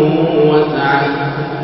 وسعت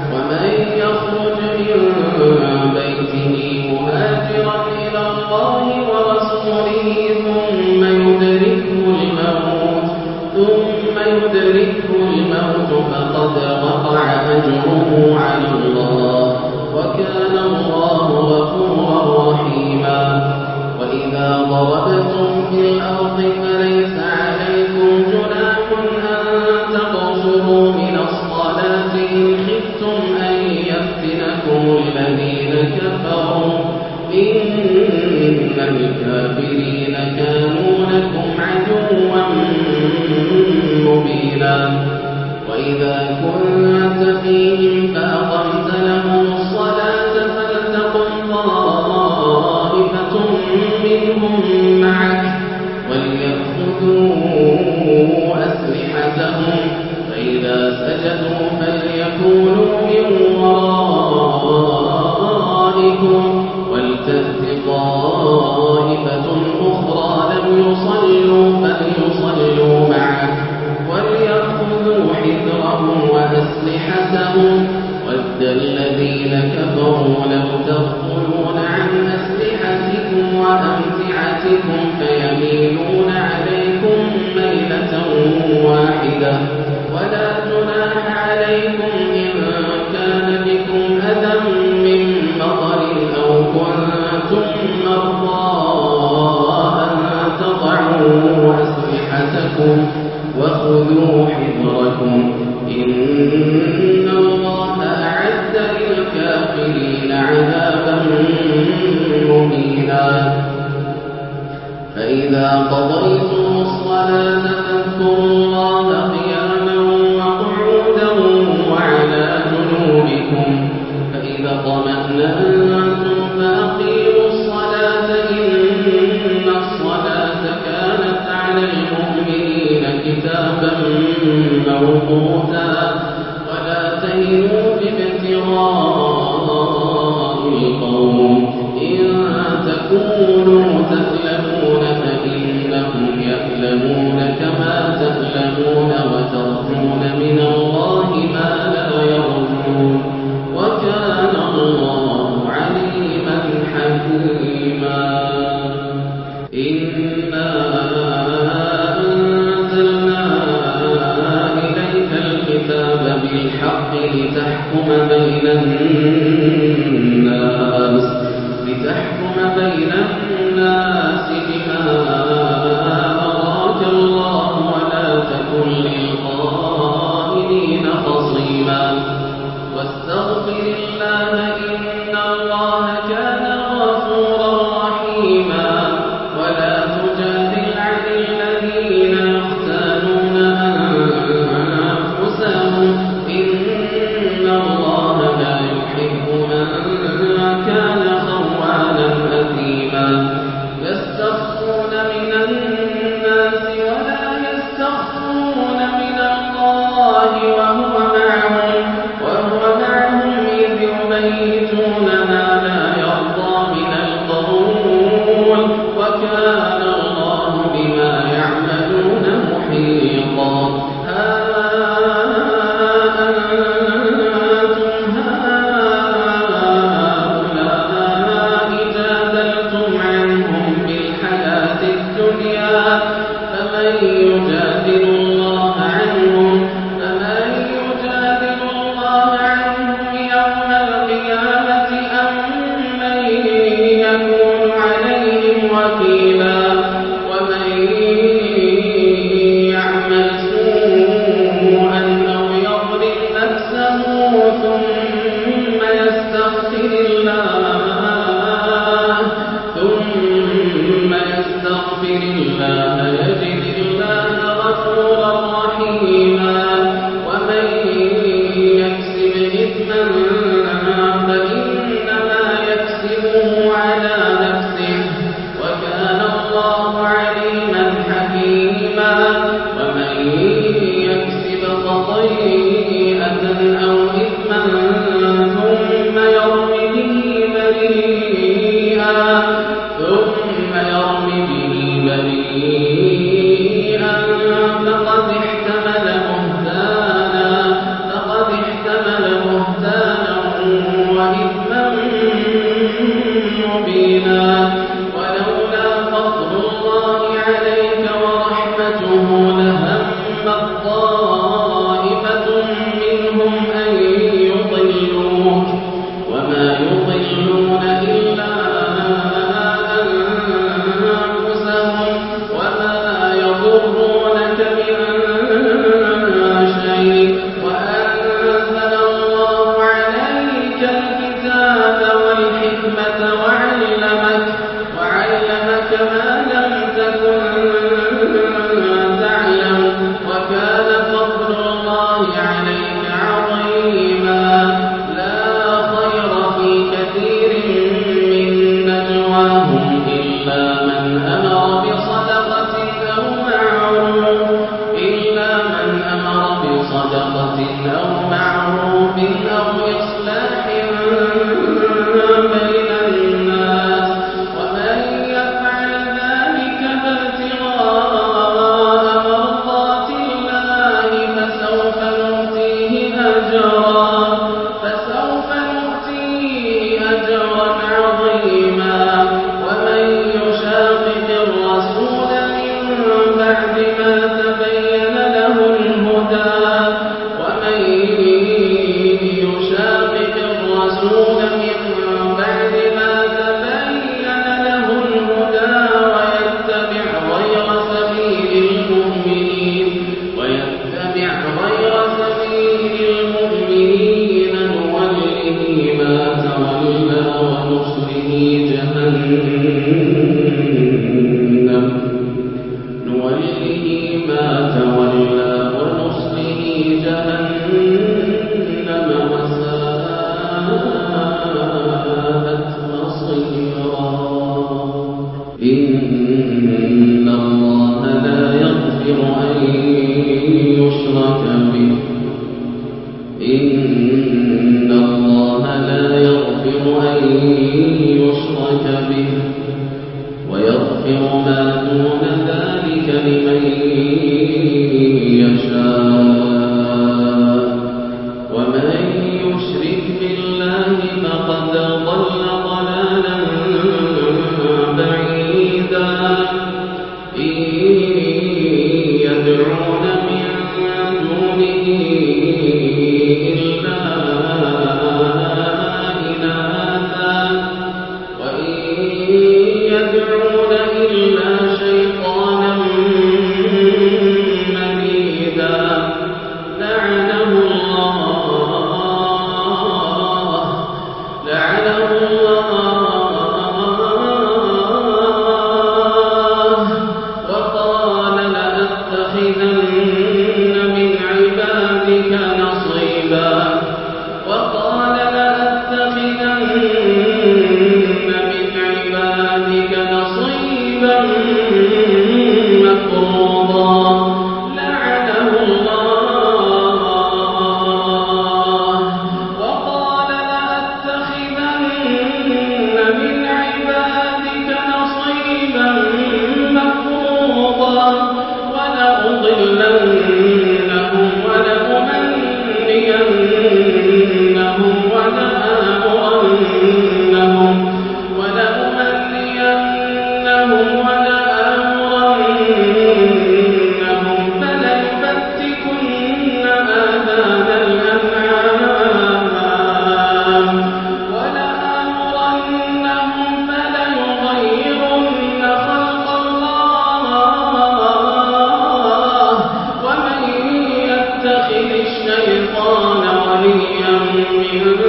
إلا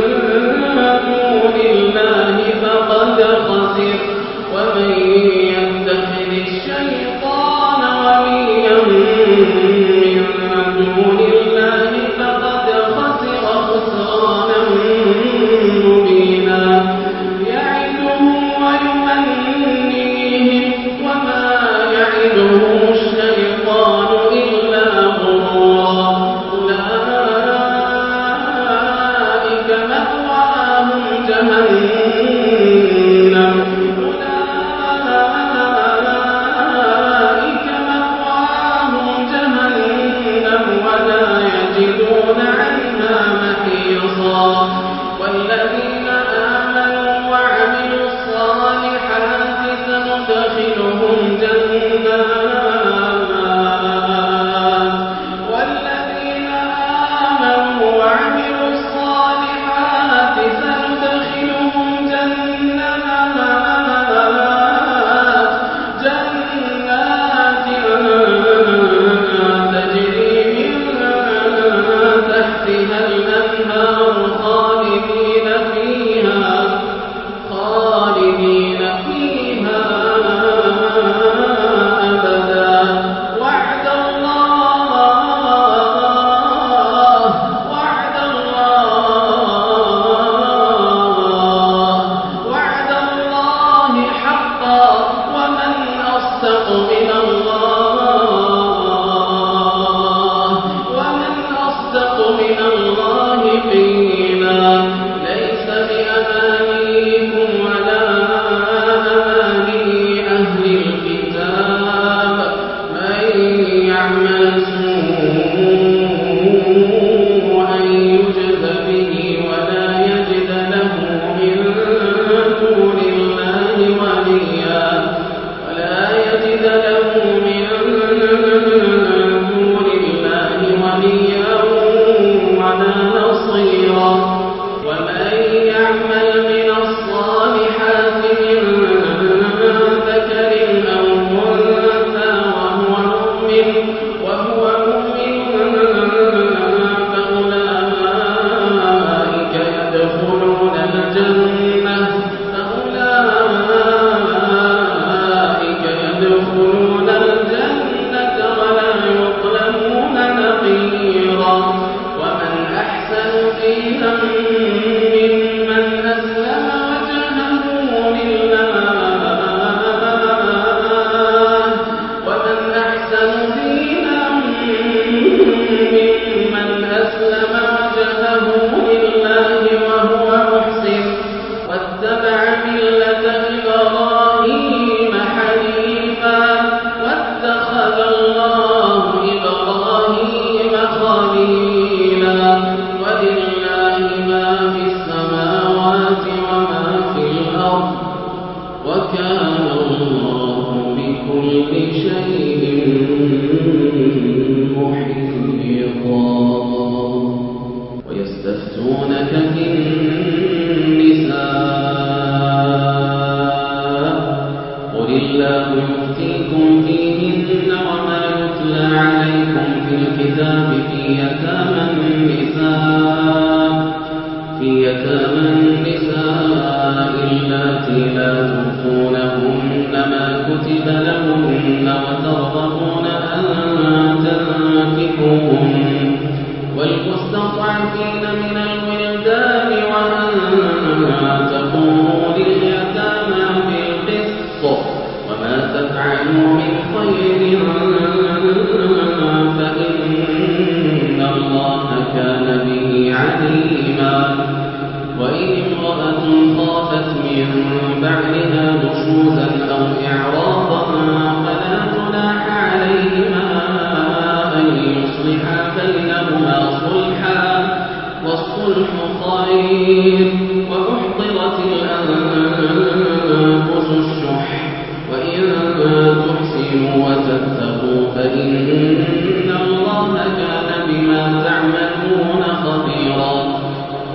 فإن الله كان بما تعملون خطيرا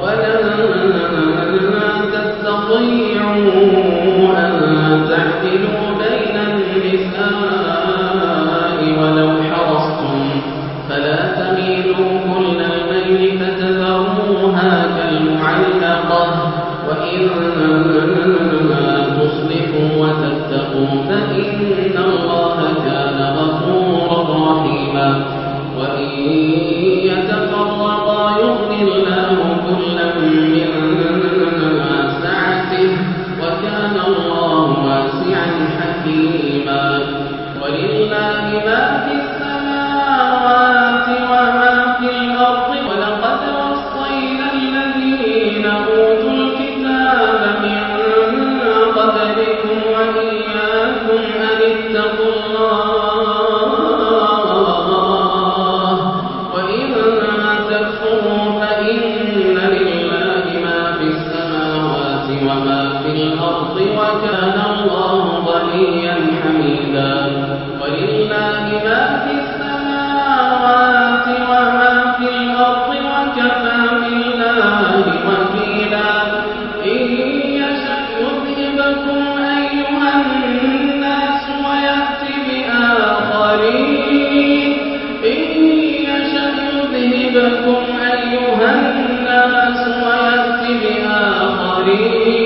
ولن تستطيعوا أن تعدلوا يصيبكم أيها الناس ويأتي بآخرين.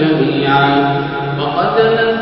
جميعا. وقد نزل